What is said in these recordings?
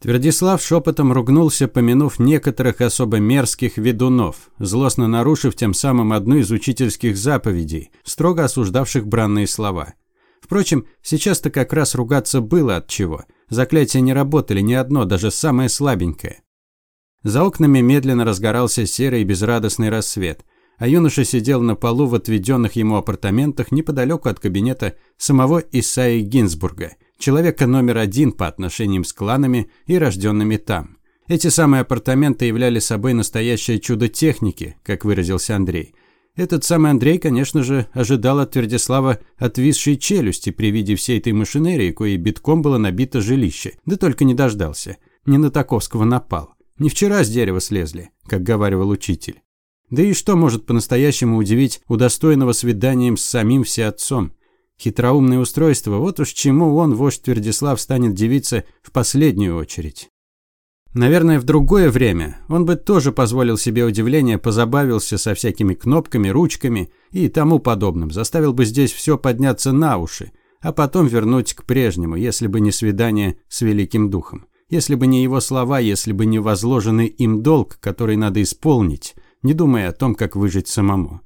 Твердислав шепотом ругнулся, помянув некоторых особо мерзких ведунов, злостно нарушив тем самым одну из учительских заповедей, строго осуждавших бранные слова. Впрочем, сейчас-то как раз ругаться было от чего. Заклятия не работали ни одно, даже самое слабенькое. За окнами медленно разгорался серый безрадостный рассвет, а юноша сидел на полу в отведенных ему апартаментах неподалеку от кабинета самого Исаи Гинзбурга – человека номер один по отношениям с кланами и рожденными там. Эти самые апартаменты являли собой настоящее чудо техники, как выразился Андрей. Этот самый Андрей, конечно же, ожидал от Твердислава отвисшей челюсти при виде всей этой машинерии, коей битком было набито жилище, да только не дождался. Не на Таковского напал. Не вчера с дерева слезли, как говаривал учитель. Да и что может по-настоящему удивить удостоенного свиданием с самим всеотцом? Хитроумное устройство, вот уж чему он, вождь Твердислав, станет дивиться в последнюю очередь. Наверное, в другое время он бы тоже позволил себе удивление, позабавился со всякими кнопками, ручками и тому подобным, заставил бы здесь все подняться на уши, а потом вернуть к прежнему, если бы не свидание с великим духом. Если бы не его слова, если бы не возложенный им долг, который надо исполнить, не думая о том, как выжить самому.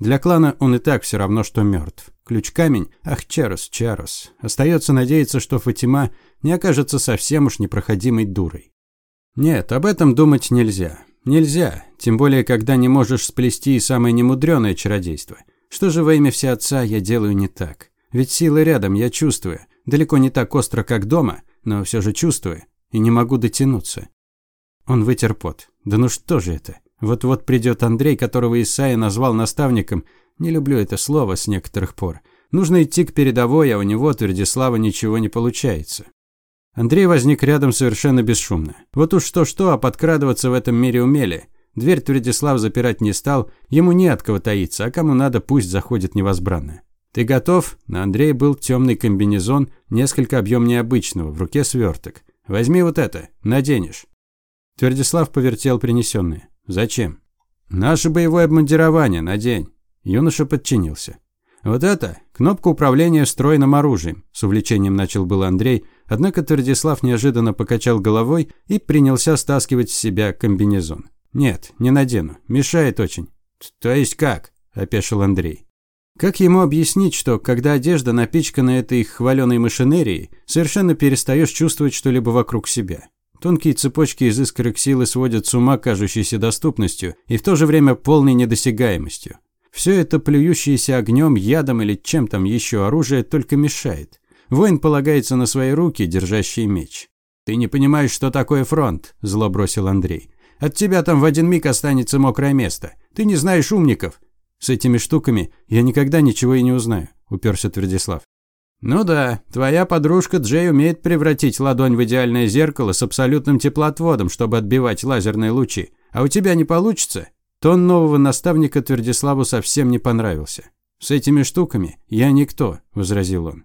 Для клана он и так все равно, что мертв. Ключ-камень, ах, Чарос, Чарос. Остается надеяться, что Фатима не окажется совсем уж непроходимой дурой. Нет, об этом думать нельзя. Нельзя, тем более, когда не можешь сплести и самое немудреное чародейство. Что же во имя Всеотца я делаю не так? Ведь сила рядом, я чувствую. Далеко не так остро, как дома, но все же чувствую. И не могу дотянуться. Он вытер пот. Да ну что же это? Вот-вот придет Андрей, которого Исаия назвал наставником. Не люблю это слово с некоторых пор. Нужно идти к передовой, а у него, Твердислава, ничего не получается. Андрей возник рядом совершенно бесшумно. Вот уж что-что, а подкрадываться в этом мире умели. Дверь Твердислав запирать не стал, ему не от кого таиться, а кому надо, пусть заходит невозбранно. «Ты готов?» На Андрее был темный комбинезон, несколько объемнее обычного, в руке сверток. «Возьми вот это, наденешь». Твердислав повертел принесенное. «Зачем?» «Наше боевое обмундирование, надень». Юноша подчинился. «Вот это кнопка управления встроенным оружием», – с увлечением начал был Андрей, однако Твердислав неожиданно покачал головой и принялся стаскивать с себя комбинезон. «Нет, не надену. Мешает очень». «То есть как?» – опешил Андрей. Как ему объяснить, что, когда одежда напичкана этой хваленой машинерией, совершенно перестаешь чувствовать что-либо вокруг себя? Тонкие цепочки из искорок силы сводят с ума кажущейся доступностью и в то же время полной недосягаемостью. Все это плюющееся огнем, ядом или чем там еще оружие только мешает. Воин полагается на свои руки, держащие меч. «Ты не понимаешь, что такое фронт», – зло бросил Андрей. «От тебя там в один миг останется мокрое место. Ты не знаешь умников». «С этими штуками я никогда ничего и не узнаю», – уперся Твердислав. «Ну да, твоя подружка Джей умеет превратить ладонь в идеальное зеркало с абсолютным теплоотводом, чтобы отбивать лазерные лучи. А у тебя не получится?» Тон нового наставника Твердиславу совсем не понравился. «С этими штуками я никто», – возразил он.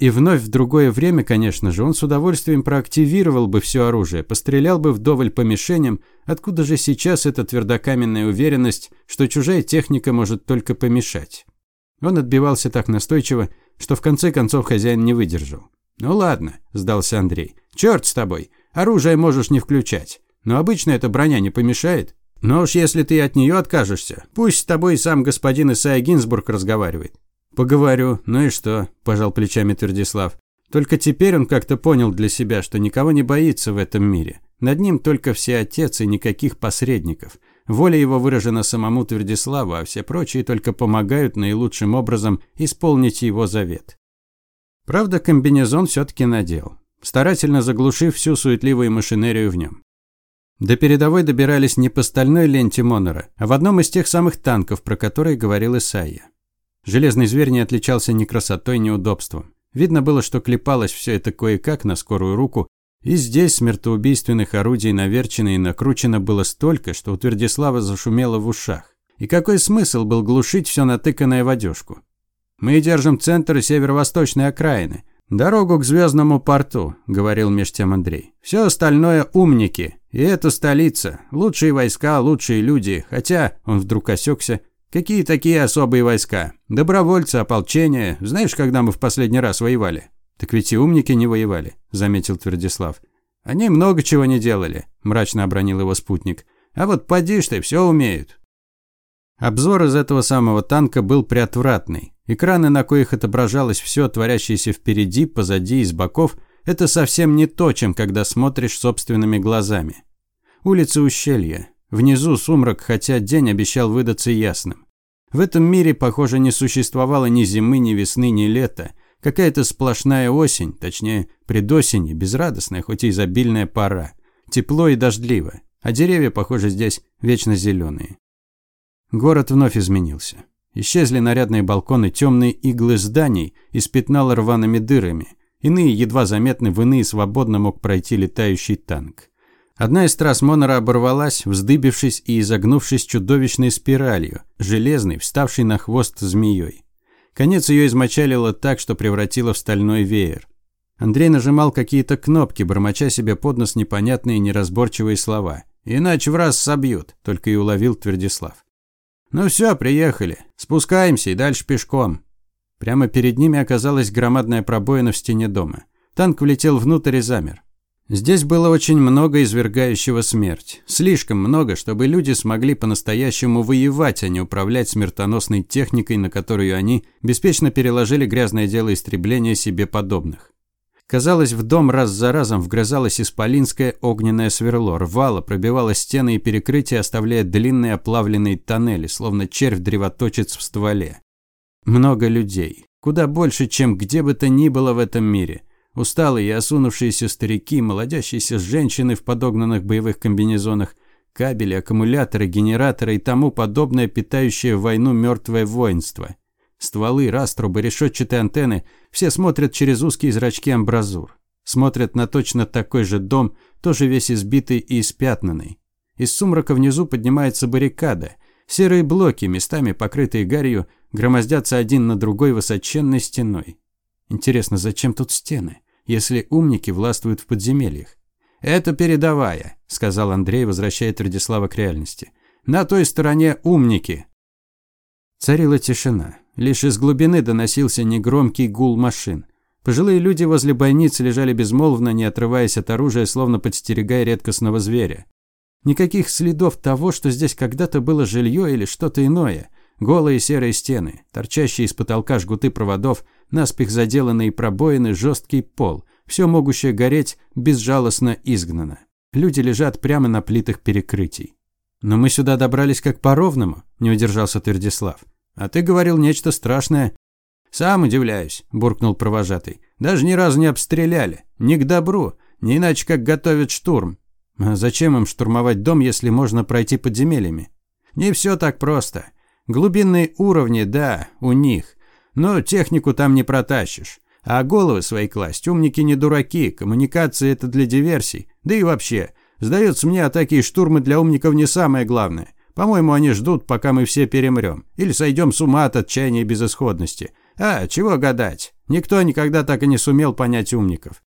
И вновь в другое время, конечно же, он с удовольствием проактивировал бы все оружие, пострелял бы вдоволь по мишеням, откуда же сейчас эта твердокаменная уверенность, что чужая техника может только помешать. Он отбивался так настойчиво, что в конце концов хозяин не выдержал. «Ну ладно», – сдался Андрей. «Черт с тобой. Оружие можешь не включать. Но обычно эта броня не помешает. Но уж если ты от нее откажешься, пусть с тобой сам господин Исайя Гинзбург разговаривает». «Поговорю. Ну и что?» – пожал плечами Твердислав. Только теперь он как-то понял для себя, что никого не боится в этом мире. Над ним только все отец и никаких посредников. Воля его выражена самому Твердиславу, а все прочие только помогают наилучшим образом исполнить его завет. Правда, комбинезон все-таки надел, старательно заглушив всю суетливую машинерию в нем. До передовой добирались не по стальной ленте Монора, а в одном из тех самых танков, про которые говорил Исайя. Железный зверь не отличался ни красотой, ни удобством. Видно было, что клепалось все это кое-как на скорую руку, и здесь смертоубийственных орудий наверчено и накручено было столько, что у Твердислава зашумело в ушах. И какой смысл был глушить все натыканное в одежку? «Мы держим центр северо-восточной окраины. Дорогу к Звездному порту», – говорил меж тем Андрей. «Все остальное – умники. И это столица. Лучшие войска, лучшие люди. Хотя, он вдруг осекся, какие такие особые войска? Добровольцы, ополчение. Знаешь, когда мы в последний раз воевали?» «Так ведь и умники не воевали», – заметил Твердислав. «Они много чего не делали», – мрачно обронил его спутник. «А вот поди ты, все умеют». Обзор из этого самого танка был приотвратный. Экраны, на коих отображалось все, творящееся впереди, позади и с боков, это совсем не то, чем когда смотришь собственными глазами. Улица ущелья. Внизу сумрак, хотя день обещал выдаться ясным. В этом мире, похоже, не существовало ни зимы, ни весны, ни лета. Какая-то сплошная осень, точнее, предосень, безрадостная, хоть и изобильная пора. Тепло и дождливо, а деревья, похоже, здесь вечно зеленые. Город вновь изменился. Исчезли нарядные балконы, темные иглы зданий испятнало рваными дырами. Иные едва заметны, в иные свободно мог пройти летающий танк. Одна из трасс Монора оборвалась, вздыбившись и изогнувшись чудовищной спиралью, железной, вставшей на хвост змеей. Конец ее измочалило так, что превратило в стальной веер. Андрей нажимал какие-то кнопки, бормоча себе под нос непонятные неразборчивые слова. «Иначе в раз собьют», – только и уловил Твердислав. «Ну все, приехали. Спускаемся и дальше пешком». Прямо перед ними оказалась громадная пробоина в стене дома. Танк влетел внутрь и замер. Здесь было очень много извергающего смерть. Слишком много, чтобы люди смогли по-настоящему воевать, а не управлять смертоносной техникой, на которую они беспечно переложили грязное дело истребления себе подобных. Казалось, в дом раз за разом вгрызалось исполинское огненное сверло, рвало, пробивало стены и перекрытия, оставляя длинные оплавленные тоннели, словно червь-древоточец в стволе. Много людей. Куда больше, чем где бы то ни было в этом мире. Усталые и осунувшиеся старики, молодящиеся женщины в подогнанных боевых комбинезонах, кабели, аккумуляторы, генераторы и тому подобное питающее войну мертвое воинство – Стволы, раструбы, решетчатые антенны – все смотрят через узкие зрачки амбразур. Смотрят на точно такой же дом, тоже весь избитый и испятнанный. Из сумрака внизу поднимается баррикада. Серые блоки, местами покрытые гарью, громоздятся один на другой высоченной стеной. Интересно, зачем тут стены, если умники властвуют в подземельях? «Это передовая», – сказал Андрей, возвращая Твердислава к реальности. «На той стороне умники». Царила тишина. Лишь из глубины доносился негромкий гул машин. Пожилые люди возле бойницы лежали безмолвно, не отрываясь от оружия, словно подстерегая редкостного зверя. Никаких следов того, что здесь когда-то было жилье или что-то иное. Голые серые стены, торчащие из потолка жгуты проводов, наспех заделанные пробоины, жесткий пол. Все могущее гореть безжалостно изгнано. Люди лежат прямо на плитах перекрытий. «Но мы сюда добрались как по-ровному», – не удержался Твердислав. А ты говорил нечто страшное. Сам удивляюсь, буркнул провожатый. Даже ни разу не обстреляли. Не к добру. Не иначе, как готовят штурм. А зачем им штурмовать дом, если можно пройти подземельями? Не все так просто. Глубинные уровни, да, у них. Но технику там не протащишь. А головы свои класть умники не дураки, коммуникации это для диверсий. Да и вообще, сдается мне, атаки и штурмы для умников не самое главное. По-моему, они ждут, пока мы все перемрем. Или сойдем с ума от отчаяния и безысходности. А, чего гадать? Никто никогда так и не сумел понять умников.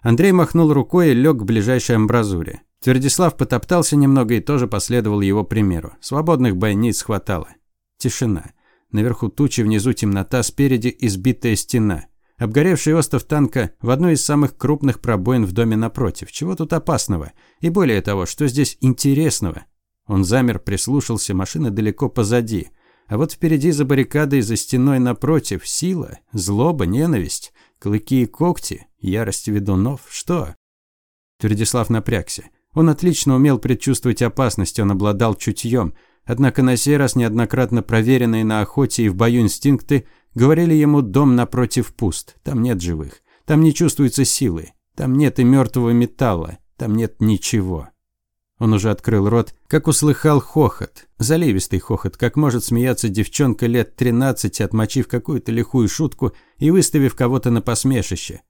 Андрей махнул рукой и лег к ближайшей амбразуре. Твердислав потоптался немного и тоже последовал его примеру. Свободных бойниц хватало. Тишина. Наверху тучи, внизу темнота, спереди избитая стена. Обгоревший остов танка в одной из самых крупных пробоин в доме напротив. Чего тут опасного? И более того, что здесь интересного? Он замер, прислушался, машина далеко позади. А вот впереди за баррикадой, за стеной напротив, сила, злоба, ненависть, клыки и когти, ярость ведунов. Что? Твердислав напрягся. Он отлично умел предчувствовать опасность, он обладал чутьем. Однако на сей раз неоднократно проверенные на охоте и в бою инстинкты говорили ему «дом напротив пуст, там нет живых, там не чувствуется силы, там нет и мертвого металла, там нет ничего». Он уже открыл рот, как услыхал хохот. Заливистый хохот, как может смеяться девчонка лет 13, отмочив какую-то лихую шутку и выставив кого-то на посмешище.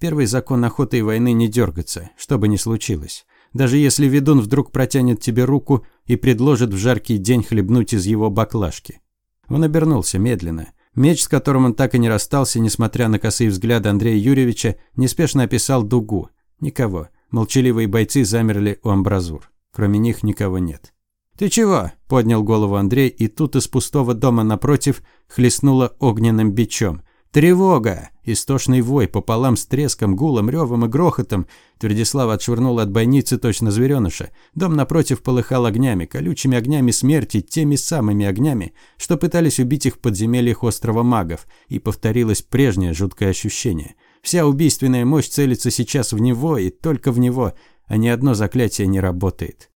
Первый закон охоты и войны не дергаться, что бы ни случилось. Даже если ведун вдруг протянет тебе руку и предложит в жаркий день хлебнуть из его баклажки. Он обернулся медленно. Меч, с которым он так и не расстался, несмотря на косые взгляды Андрея Юрьевича, неспешно описал дугу. Никого. Молчаливые бойцы замерли у амбразур. Кроме них никого нет. «Ты чего?» – поднял голову Андрей, и тут из пустого дома напротив хлестнуло огненным бичом. Тревога! Истошный вой пополам с треском, гулом, ревом и грохотом. Твердислава отшвырнула от бойницы точно звереныша. Дом напротив полыхал огнями, колючими огнями смерти, теми самыми огнями, что пытались убить их в подземельях острова магов. И повторилось прежнее жуткое ощущение. Вся убийственная мощь целится сейчас в него и только в него, а ни одно заклятие не работает.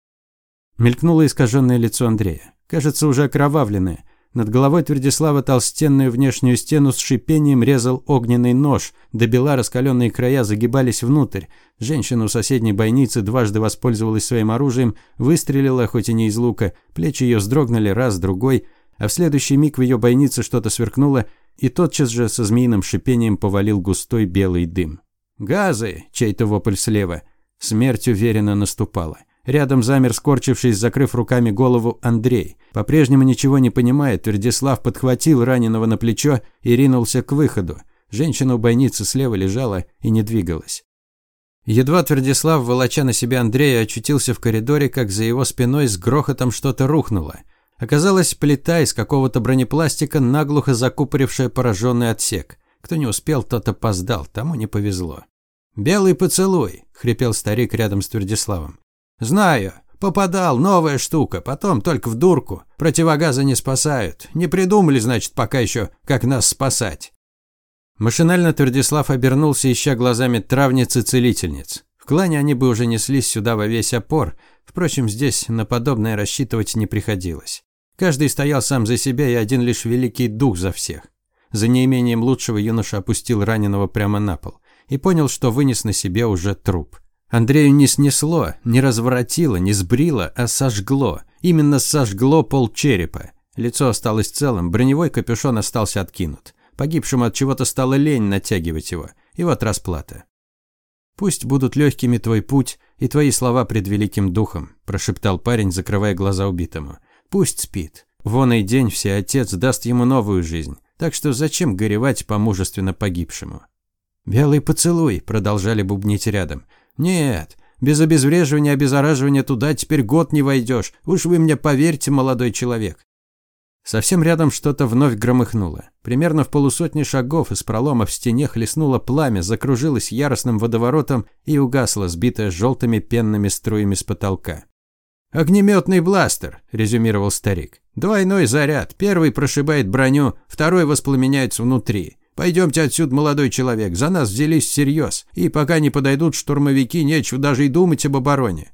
Мелькнуло искаженное лицо Андрея. Кажется, уже окровавленное. Над головой Твердислава толстенную внешнюю стену с шипением резал огненный нож, до бела раскаленные края загибались внутрь. Женщина у соседней бойницы дважды воспользовалась своим оружием, выстрелила, хоть и не из лука, плечи ее вздрогнули раз, другой, а в следующий миг в ее бойнице что-то сверкнуло, и тотчас же со змеиным шипением повалил густой белый дым. «Газы!» – чей-то вопль слева. Смерть уверенно наступала. Рядом замер, скорчившись, закрыв руками голову, Андрей. По-прежнему ничего не понимая, Твердислав подхватил раненого на плечо и ринулся к выходу. Женщина у бойницы слева лежала и не двигалась. Едва Твердислав, волоча на себя Андрея, очутился в коридоре, как за его спиной с грохотом что-то рухнуло. Оказалась плита из какого-то бронепластика, наглухо закупорившая пораженный отсек. Кто не успел, тот опоздал, тому не повезло. «Белый поцелуй!» – хрипел старик рядом с Твердиславом. «Знаю. Попадал, новая штука. Потом только в дурку. Противогазы не спасают. Не придумали, значит, пока еще, как нас спасать». Машинально Твердислав обернулся, ища глазами травницы-целительниц. В клане они бы уже неслись сюда во весь опор. Впрочем, здесь на подобное рассчитывать не приходилось. Каждый стоял сам за себя, и один лишь великий дух за всех. За неимением лучшего юноша опустил раненого прямо на пол и понял, что вынес на себе уже труп. Андрею не снесло, не разворотило, не сбрило, а сожгло. Именно сожгло пол черепа. Лицо осталось целым, броневой капюшон остался откинут. Погибшему от чего-то стало лень натягивать его. И вот расплата. «Пусть будут легкими твой путь и твои слова пред великим духом», прошептал парень, закрывая глаза убитому. «Пусть спит. Вон и день все отец даст ему новую жизнь. Так что зачем горевать по мужественно погибшему?» «Белый поцелуй», продолжали бубнить рядом. «Нет, без обезвреживания, обеззараживания туда теперь год не войдешь. Уж вы мне поверьте, молодой человек». Совсем рядом что-то вновь громыхнуло. Примерно в полусотни шагов из пролома в стене хлестнуло пламя, закружилось яростным водоворотом и угасло, сбитое желтыми пенными струями с потолка. «Огнеметный бластер», – резюмировал старик. «Двойной заряд. Первый прошибает броню, второй воспламеняется внутри. Пойдемте отсюда, молодой человек, за нас взялись всерьез, и пока не подойдут штурмовики, нечего даже и думать об обороне».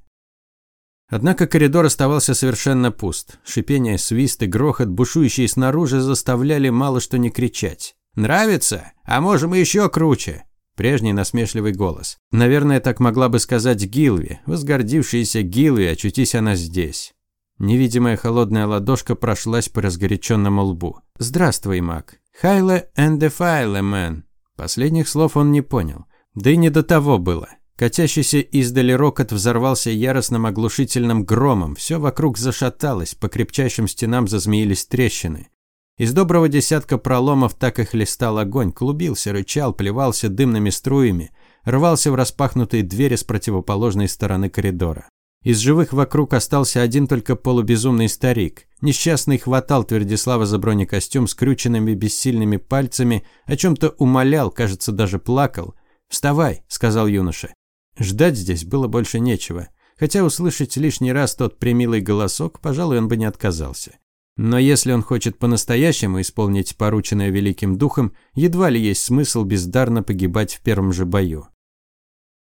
Однако коридор оставался совершенно пуст. Шипение, свист и грохот, бушующие снаружи, заставляли мало что не кричать. «Нравится? А можем и еще круче!» Прежний насмешливый голос. Наверное, так могла бы сказать Гилви, возгордившаяся Гилви, очутись она здесь. Невидимая холодная ладошка прошлась по разгоряченному лбу. «Здравствуй, маг. Хайле the Файле, мэн». Последних слов он не понял. Да и не до того было. Катящийся издали рокот взорвался яростным оглушительным громом. Все вокруг зашаталось, по крепчайшим стенам зазмеились трещины. Из доброго десятка проломов так и хлестал огонь, клубился, рычал, плевался дымными струями, рвался в распахнутые двери с противоположной стороны коридора. Из живых вокруг остался один только полубезумный старик. Несчастный хватал Твердислава за бронекостюм скрюченными бессильными пальцами, о чем-то умолял, кажется, даже плакал. «Вставай», — сказал юноша. Ждать здесь было больше нечего. Хотя услышать лишний раз тот примилый голосок, пожалуй, он бы не отказался. Но если он хочет по-настоящему исполнить порученное великим духом, едва ли есть смысл бездарно погибать в первом же бою.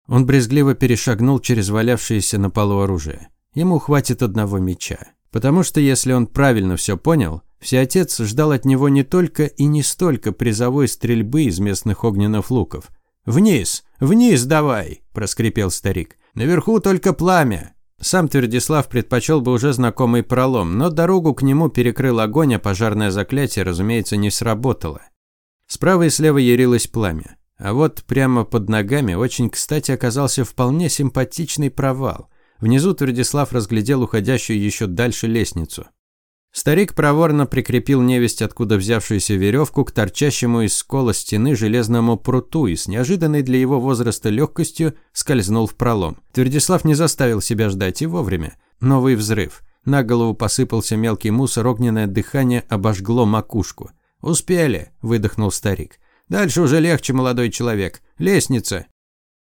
Он брезгливо перешагнул через валявшееся на полу оружие. Ему хватит одного меча. Потому что, если он правильно все понял, всеотец ждал от него не только и не столько призовой стрельбы из местных огненных луков. «Вниз! Вниз давай!» – проскрипел старик. «Наверху только пламя!» Сам Твердислав предпочел бы уже знакомый пролом, но дорогу к нему перекрыл огонь, а пожарное заклятие, разумеется, не сработало. Справа и слева ярилось пламя. А вот прямо под ногами очень кстати оказался вполне симпатичный провал. Внизу Твердислав разглядел уходящую еще дальше лестницу. Старик проворно прикрепил невесть, откуда взявшуюся веревку, к торчащему из скола стены железному пруту и с неожиданной для его возраста легкостью скользнул в пролом. Твердислав не заставил себя ждать и вовремя. Новый взрыв. На голову посыпался мелкий мусор, огненное дыхание обожгло макушку. «Успели!» – выдохнул старик. Дальше уже легче, молодой человек. Лестница.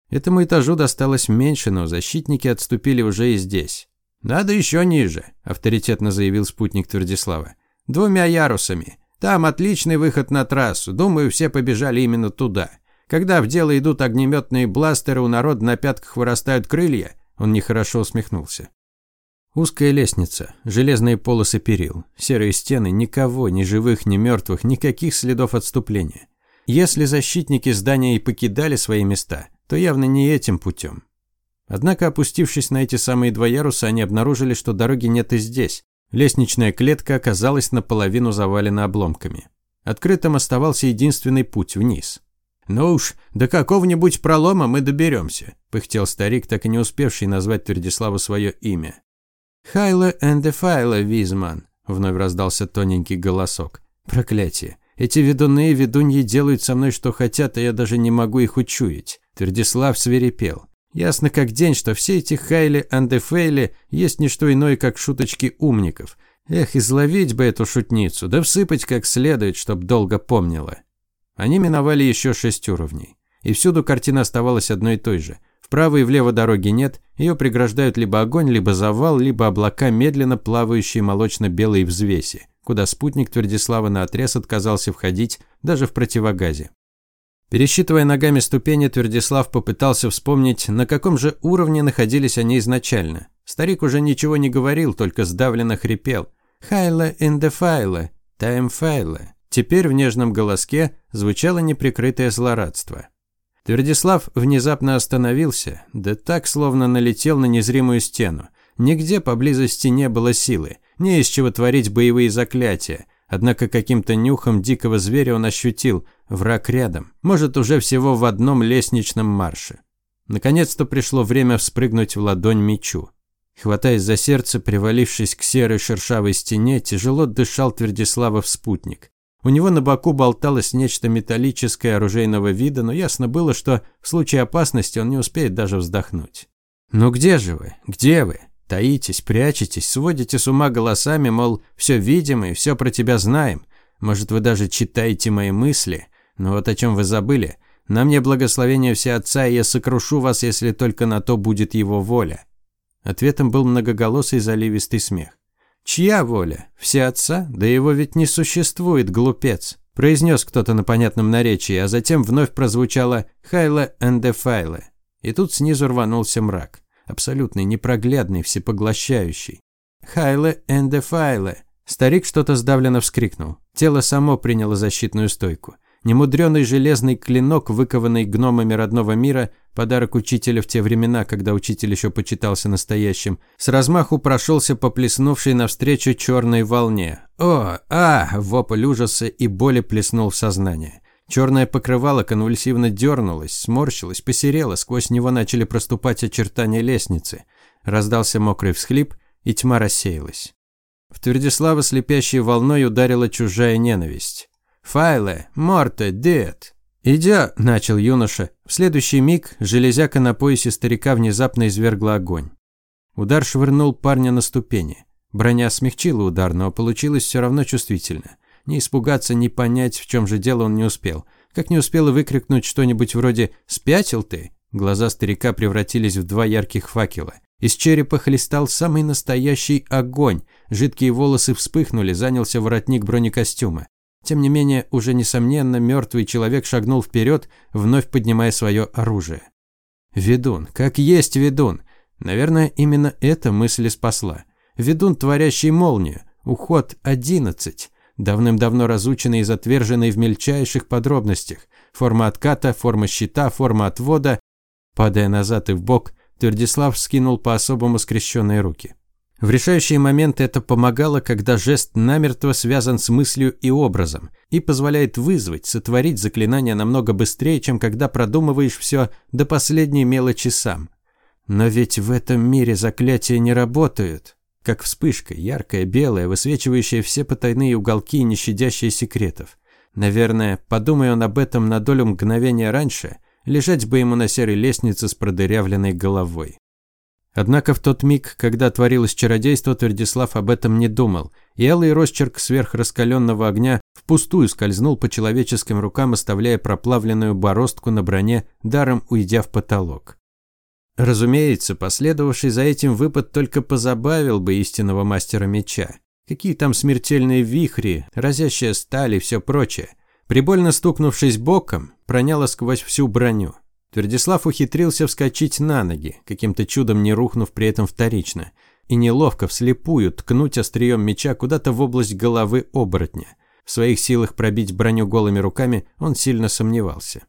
Этому этажу досталось меньше, но защитники отступили уже и здесь. «Надо еще ниже», – авторитетно заявил спутник Твердислава. «Двумя ярусами. Там отличный выход на трассу. Думаю, все побежали именно туда. Когда в дело идут огнеметные бластеры, у народа на пятках вырастают крылья». Он нехорошо усмехнулся. Узкая лестница, железные полосы перил, серые стены, никого, ни живых, ни мертвых, никаких следов отступления. Если защитники здания и покидали свои места, то явно не этим путем. Однако, опустившись на эти самые два яруса, они обнаружили, что дороги нет и здесь. Лестничная клетка оказалась наполовину завалена обломками. Открытым оставался единственный путь вниз. «Ну уж, до какого-нибудь пролома мы доберемся», – пыхтел старик, так и не успевший назвать Твердиславу свое имя. «Хайла энд Файла, Визман», – вновь раздался тоненький голосок. «Проклятие! Эти ведуны и ведуньи делают со мной что хотят, а я даже не могу их учуять». Твердислав свирепел. Ясно как день, что все эти Хайли Андефейли есть не что иное, как шуточки умников. Эх, изловить бы эту шутницу, да всыпать как следует, чтоб долго помнила. Они миновали еще шесть уровней. И всюду картина оставалась одной и той же. Вправо и влево дороги нет, ее преграждают либо огонь, либо завал, либо облака, медленно плавающие молочно-белые взвеси, куда спутник Твердислава наотрез отказался входить даже в противогазе. Пересчитывая ногами ступени, Твердислав попытался вспомнить, на каком же уровне находились они изначально. Старик уже ничего не говорил, только сдавленно хрипел. «Хайла time file». Теперь в нежном голоске звучало неприкрытое злорадство. Твердислав внезапно остановился, да так, словно налетел на незримую стену. Нигде поблизости не было силы, не из чего творить боевые заклятия. Однако каким-то нюхом дикого зверя он ощутил – Враг рядом. Может, уже всего в одном лестничном марше. Наконец-то пришло время вспрыгнуть в ладонь мечу. Хватаясь за сердце, привалившись к серой шершавой стене, тяжело дышал Твердиславов спутник. У него на боку болталось нечто металлическое оружейного вида, но ясно было, что в случае опасности он не успеет даже вздохнуть. «Ну где же вы? Где вы? Таитесь, прячетесь, сводите с ума голосами, мол, все видим и все про тебя знаем. Может, вы даже читаете мои мысли? Но вот о чем вы забыли. На мне благословение все отца, и я сокрушу вас, если только на то будет его воля. Ответом был многоголосый заливистый смех. «Чья воля? Все отца? Да его ведь не существует, глупец!» Произнес кто-то на понятном наречии, а затем вновь прозвучало «Хайла эндефайле». И тут снизу рванулся мрак. Абсолютный, непроглядный, всепоглощающий. «Хайле эндефайле». Старик что-то сдавленно вскрикнул. Тело само приняло защитную стойку. Немудренный железный клинок, выкованный гномами родного мира, подарок учителя в те времена, когда учитель еще почитался настоящим, с размаху прошелся по плеснувшей навстречу черной волне. «О! А!» – вопль ужаса и боли плеснул в сознание. Черное покрывало конвульсивно дернулось, сморщилось, посерело, сквозь него начали проступать очертания лестницы. Раздался мокрый всхлип, и тьма рассеялась. В Твердислава слепящей волной ударила чужая ненависть. «Файле, Морте, дед!» «Идя», – начал юноша. В следующий миг железяка на поясе старика внезапно извергла огонь. Удар швырнул парня на ступени. Броня смягчила удар, но получилось все равно чувствительно. Ни испугаться, ни понять, в чем же дело он не успел. Как не успел и выкрикнуть что-нибудь вроде «Спятил ты?». Глаза старика превратились в два ярких факела. Из черепа хлестал самый настоящий огонь. Жидкие волосы вспыхнули, занялся воротник бронекостюма. Тем не менее, уже несомненно, мертвый человек шагнул вперед, вновь поднимая свое оружие. Ведун, как есть ведун. Наверное, именно эта мысль спасла. Ведун, творящий молнию. Уход 11. Давным-давно разученный и затверженный в мельчайших подробностях. Форма отката, форма щита, форма отвода. Падая назад и в бок, Твердислав скинул по-особому скрещенные руки. В решающие моменты это помогало, когда жест намертво связан с мыслью и образом и позволяет вызвать, сотворить заклинание намного быстрее, чем когда продумываешь все до последней мелочи сам. Но ведь в этом мире заклятия не работают. Как вспышка, яркая, белая, высвечивающая все потайные уголки и не щадящая секретов. Наверное, подумай он об этом на долю мгновения раньше, лежать бы ему на серой лестнице с продырявленной головой. Однако в тот миг, когда творилось чародейство, Твердислав об этом не думал, и алый росчерк сверхраскаленного огня впустую скользнул по человеческим рукам, оставляя проплавленную бороздку на броне, даром уйдя в потолок. Разумеется, последовавший за этим выпад только позабавил бы истинного мастера меча. Какие там смертельные вихри, разящая сталь и все прочее. Прибольно стукнувшись боком, проняло сквозь всю броню. Твердислав ухитрился вскочить на ноги, каким-то чудом не рухнув при этом вторично, и неловко вслепую ткнуть острием меча куда-то в область головы оборотня. В своих силах пробить броню голыми руками он сильно сомневался.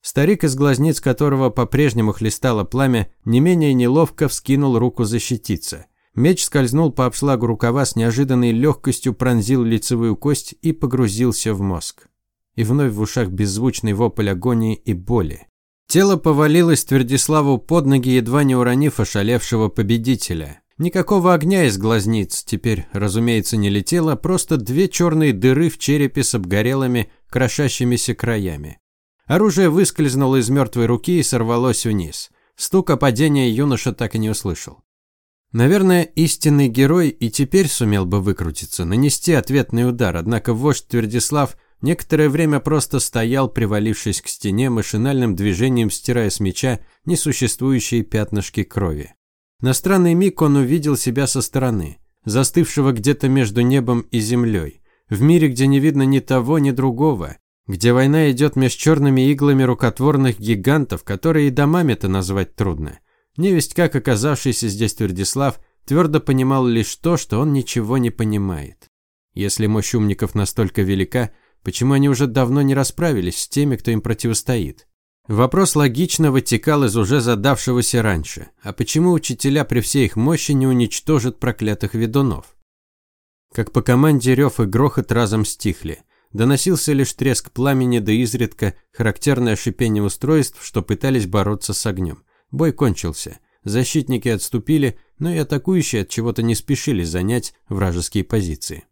Старик, из глазниц которого по-прежнему хлестало пламя, не менее неловко вскинул руку защититься. Меч скользнул по обшлагу рукава с неожиданной легкостью, пронзил лицевую кость и погрузился в мозг. И вновь в ушах беззвучный вопль агонии и боли. Тело повалилось Твердиславу под ноги, едва не уронив ошалевшего победителя. Никакого огня из глазниц теперь, разумеется, не летело, просто две черные дыры в черепе с обгорелыми, крошащимися краями. Оружие выскользнуло из мертвой руки и сорвалось вниз. Стука падения юноша так и не услышал. Наверное, истинный герой и теперь сумел бы выкрутиться, нанести ответный удар, однако вождь Твердислав – Некоторое время просто стоял, привалившись к стене, машинальным движением стирая с меча несуществующие пятнышки крови. На странный миг он увидел себя со стороны, застывшего где-то между небом и землей, в мире, где не видно ни того, ни другого, где война идет меж черными иглами рукотворных гигантов, которые и домами-то назвать трудно. Невесть, как оказавшийся здесь Твердислав, твердо понимал лишь то, что он ничего не понимает. Если мощь умников настолько велика, Почему они уже давно не расправились с теми, кто им противостоит? Вопрос логично вытекал из уже задавшегося раньше. А почему учителя при всей их мощи не уничтожат проклятых ведунов? Как по команде рев и грохот разом стихли. Доносился лишь треск пламени да изредка характерное шипение устройств, что пытались бороться с огнем. Бой кончился. Защитники отступили, но и атакующие от чего-то не спешили занять вражеские позиции.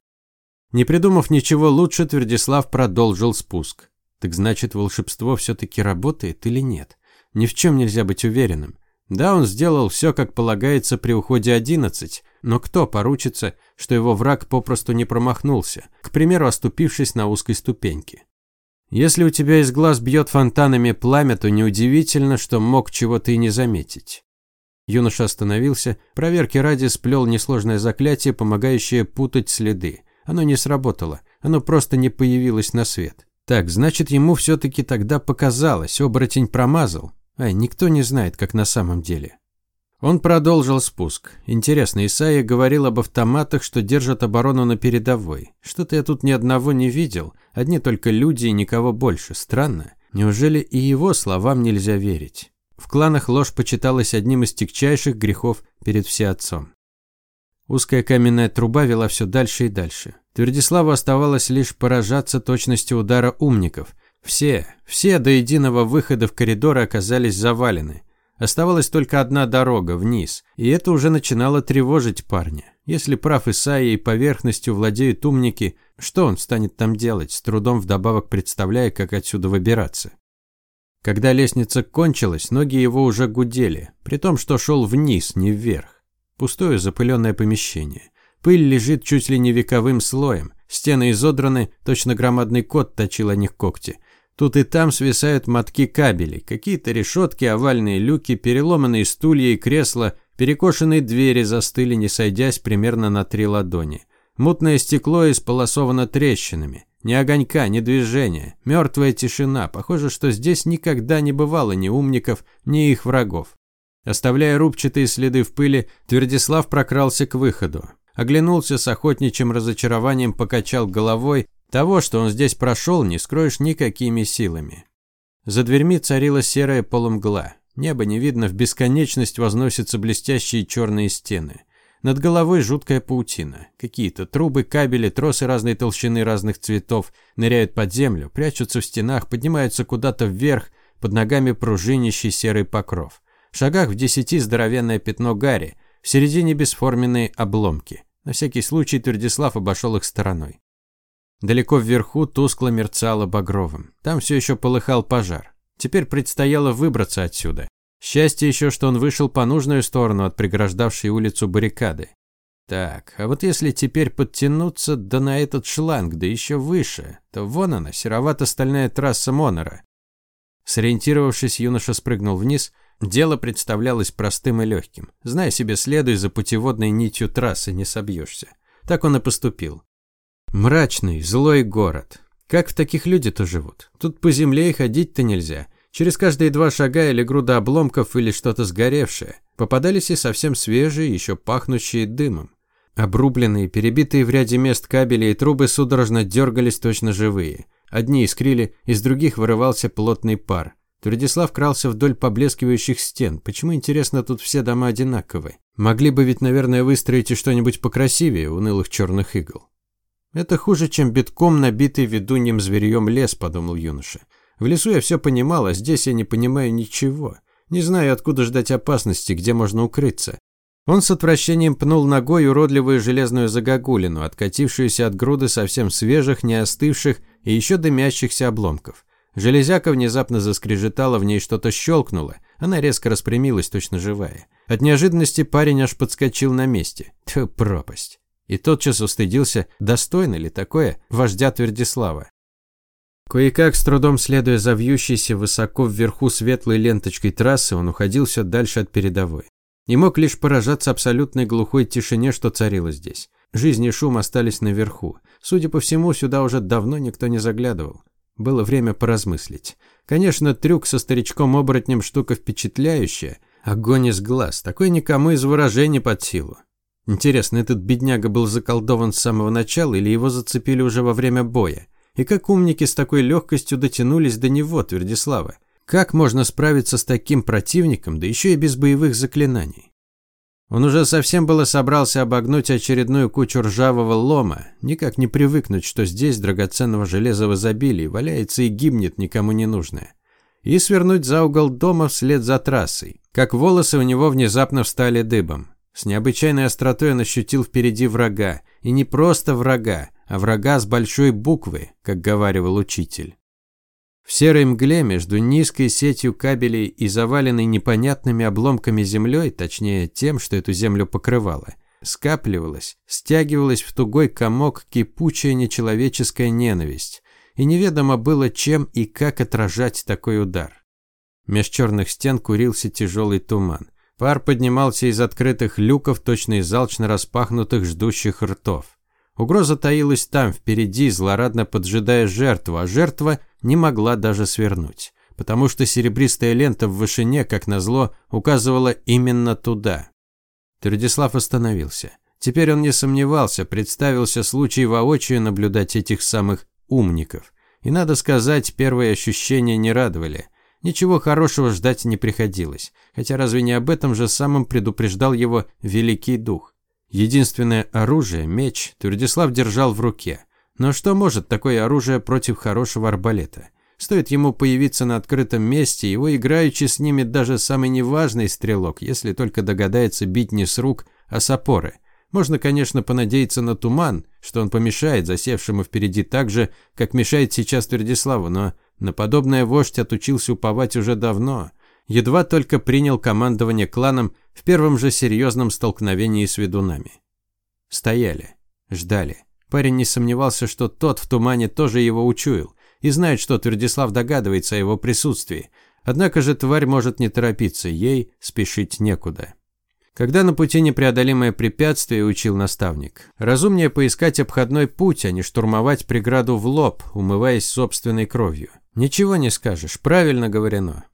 Не придумав ничего лучше, Твердислав продолжил спуск. Так значит, волшебство все-таки работает или нет? Ни в чем нельзя быть уверенным. Да, он сделал все, как полагается при уходе 11, но кто поручится, что его враг попросту не промахнулся, к примеру, оступившись на узкой ступеньке? Если у тебя из глаз бьет фонтанами пламя, то неудивительно, что мог чего-то и не заметить. Юноша остановился, проверки ради сплел несложное заклятие, помогающее путать следы. Оно не сработало, оно просто не появилось на свет. Так, значит, ему все-таки тогда показалось, оборотень промазал. Ай, никто не знает, как на самом деле. Он продолжил спуск. Интересно, Исайя говорил об автоматах, что держат оборону на передовой. Что-то я тут ни одного не видел. Одни только люди и никого больше. Странно. Неужели и его словам нельзя верить? В кланах ложь почиталась одним из тягчайших грехов перед всеотцом. Узкая каменная труба вела все дальше и дальше. Твердиславу оставалось лишь поражаться точностью удара умников. Все, все до единого выхода в коридоры оказались завалены. Оставалась только одна дорога, вниз, и это уже начинало тревожить парня. Если прав Исаия и поверхностью владеют умники, что он станет там делать, с трудом вдобавок представляя, как отсюда выбираться? Когда лестница кончилась, ноги его уже гудели, при том, что шел вниз, не вверх. Пустое запыленное помещение. Пыль лежит чуть ли не вековым слоем. Стены изодраны, точно громадный кот точил о них когти. Тут и там свисают мотки кабелей, какие-то решетки, овальные люки, переломанные стулья и кресла, перекошенные двери застыли, не сойдясь примерно на три ладони. Мутное стекло исполосовано трещинами. Ни огонька, ни движения. Мертвая тишина. Похоже, что здесь никогда не бывало ни умников, ни их врагов. Оставляя рубчатые следы в пыли, Твердислав прокрался к выходу. Оглянулся с охотничьим разочарованием, покачал головой. Того, что он здесь прошел, не скроешь никакими силами. За дверьми царила серая полумгла. Небо не видно, в бесконечность возносятся блестящие черные стены. Над головой жуткая паутина. Какие-то трубы, кабели, тросы разной толщины, разных цветов ныряют под землю, прячутся в стенах, поднимаются куда-то вверх, под ногами пружинищий серый покров шагах в десяти здоровенное пятно гари, в середине бесформенные обломки. На всякий случай Твердислав обошел их стороной. Далеко вверху тускло мерцало багровым. Там все еще полыхал пожар. Теперь предстояло выбраться отсюда. Счастье еще, что он вышел по нужную сторону от преграждавшей улицу баррикады. Так, а вот если теперь подтянуться да на этот шланг, да еще выше, то вон она, серовато-стальная трасса Монора. Сориентировавшись, юноша спрыгнул вниз. Дело представлялось простым и легким. Зная себе, следуй за путеводной нитью трассы, не собьешься. Так он и поступил. Мрачный, злой город. Как в таких люди-то живут? Тут по земле и ходить-то нельзя. Через каждые два шага или груда обломков, или что-то сгоревшее. Попадались и совсем свежие, еще пахнущие дымом. Обрубленные, перебитые в ряде мест кабели и трубы судорожно дергались точно живые. Одни искрили, из других вырывался плотный пар. Твердислав крался вдоль поблескивающих стен. Почему, интересно, тут все дома одинаковые? Могли бы ведь, наверное, выстроить и что-нибудь покрасивее унылых черных игл. Это хуже, чем битком набитый ведуньем зверьем лес, подумал юноша. В лесу я все понимал, а здесь я не понимаю ничего. Не знаю, откуда ждать опасности, где можно укрыться. Он с отвращением пнул ногой уродливую железную загогулину, откатившуюся от груды совсем свежих, не остывших и еще дымящихся обломков. Железяка внезапно заскрежетала, в ней что-то щелкнуло. Она резко распрямилась, точно живая. От неожиданности парень аж подскочил на месте. Тьфу, пропасть. И тотчас устыдился, достойно ли такое вождя Твердислава. Кое-как, с трудом следуя за вьющейся высоко вверху светлой ленточкой трассы, он уходил все дальше от передовой. Не мог лишь поражаться абсолютной глухой тишине, что царило здесь. Жизнь и шум остались наверху. Судя по всему, сюда уже давно никто не заглядывал. Было время поразмыслить. Конечно, трюк со старичком-оборотнем штука впечатляющая. Огонь из глаз. Такой никому из выражений под силу. Интересно, этот бедняга был заколдован с самого начала или его зацепили уже во время боя? И как умники с такой легкостью дотянулись до него, Твердислава? Как можно справиться с таким противником, да еще и без боевых заклинаний? Он уже совсем было собрался обогнуть очередную кучу ржавого лома, никак не привыкнуть, что здесь драгоценного железа в изобилии валяется и гибнет никому не нужное. И свернуть за угол дома вслед за трассой, как волосы у него внезапно встали дыбом. С необычайной остротой он ощутил впереди врага, и не просто врага, а врага с большой буквы, как говаривал учитель. В серой мгле между низкой сетью кабелей и заваленной непонятными обломками землей, точнее тем, что эту землю покрывало, скапливалась, стягивалась в тугой комок кипучая нечеловеческая ненависть, и неведомо было, чем и как отражать такой удар. Меж черных стен курился тяжелый туман. Пар поднимался из открытых люков, точно из алчно распахнутых ждущих ртов. Угроза таилась там, впереди, злорадно поджидая жертву, а жертва не могла даже свернуть, потому что серебристая лента в вышине, как назло, указывала именно туда. Твердислав остановился. Теперь он не сомневался, представился случай воочию наблюдать этих самых умников. И надо сказать, первые ощущения не радовали. Ничего хорошего ждать не приходилось, хотя разве не об этом же самом предупреждал его Великий Дух? Единственное оружие, меч, Твердислав держал в руке. Но что может такое оружие против хорошего арбалета? Стоит ему появиться на открытом месте, его играючи снимет даже самый неважный стрелок, если только догадается бить не с рук, а с опоры. Можно, конечно, понадеяться на туман, что он помешает засевшему впереди так же, как мешает сейчас Твердиславу, но на подобное вождь отучился уповать уже давно. Едва только принял командование кланом в первом же серьезном столкновении с ведунами. Стояли, ждали. Парень не сомневался, что тот в тумане тоже его учуял и знает, что Твердислав догадывается о его присутствии. Однако же тварь может не торопиться, ей спешить некуда. Когда на пути непреодолимое препятствие, учил наставник, разумнее поискать обходной путь, а не штурмовать преграду в лоб, умываясь собственной кровью. Ничего не скажешь, правильно говорено.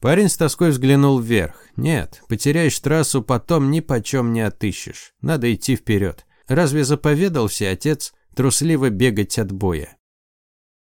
Парень с тоской взглянул вверх. Нет, потеряешь трассу, потом ни почем не отыщешь. Надо идти вперед. Разве заповедал все отец трусливо бегать от боя?